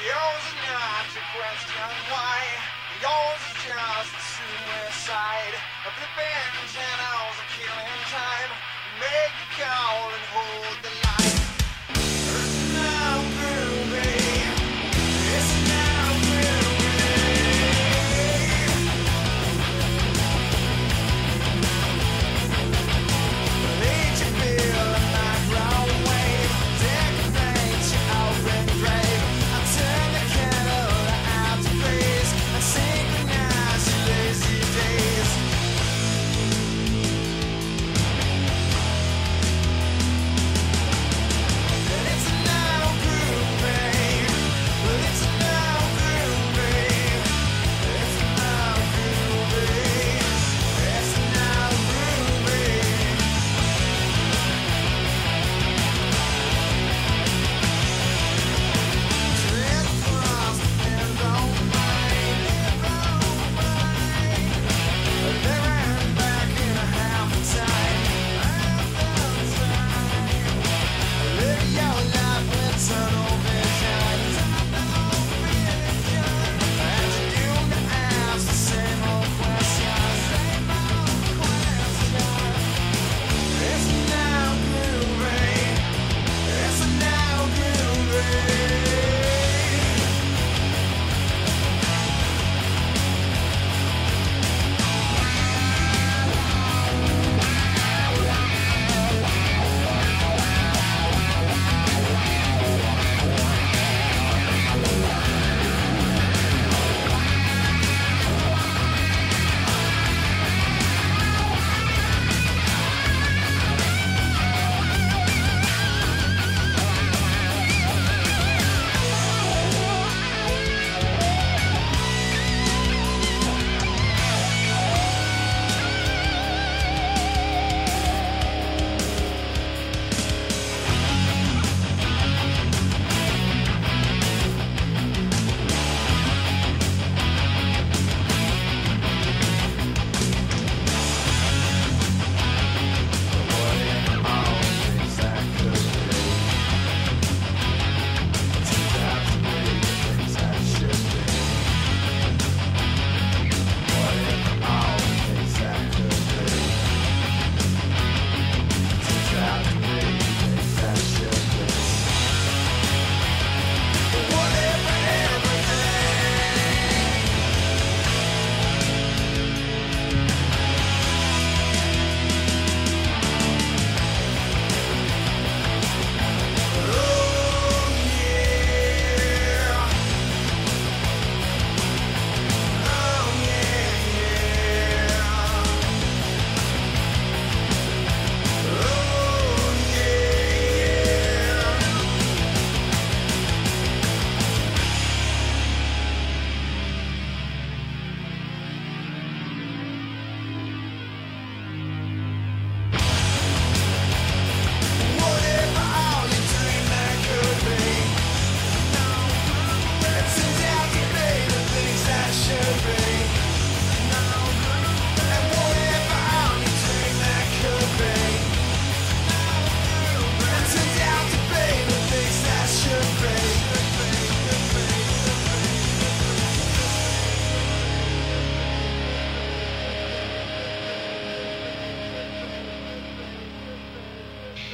Yours is not to question why. Yours is just suicide. A flipping channels, a killing time. Make a call and hold the line.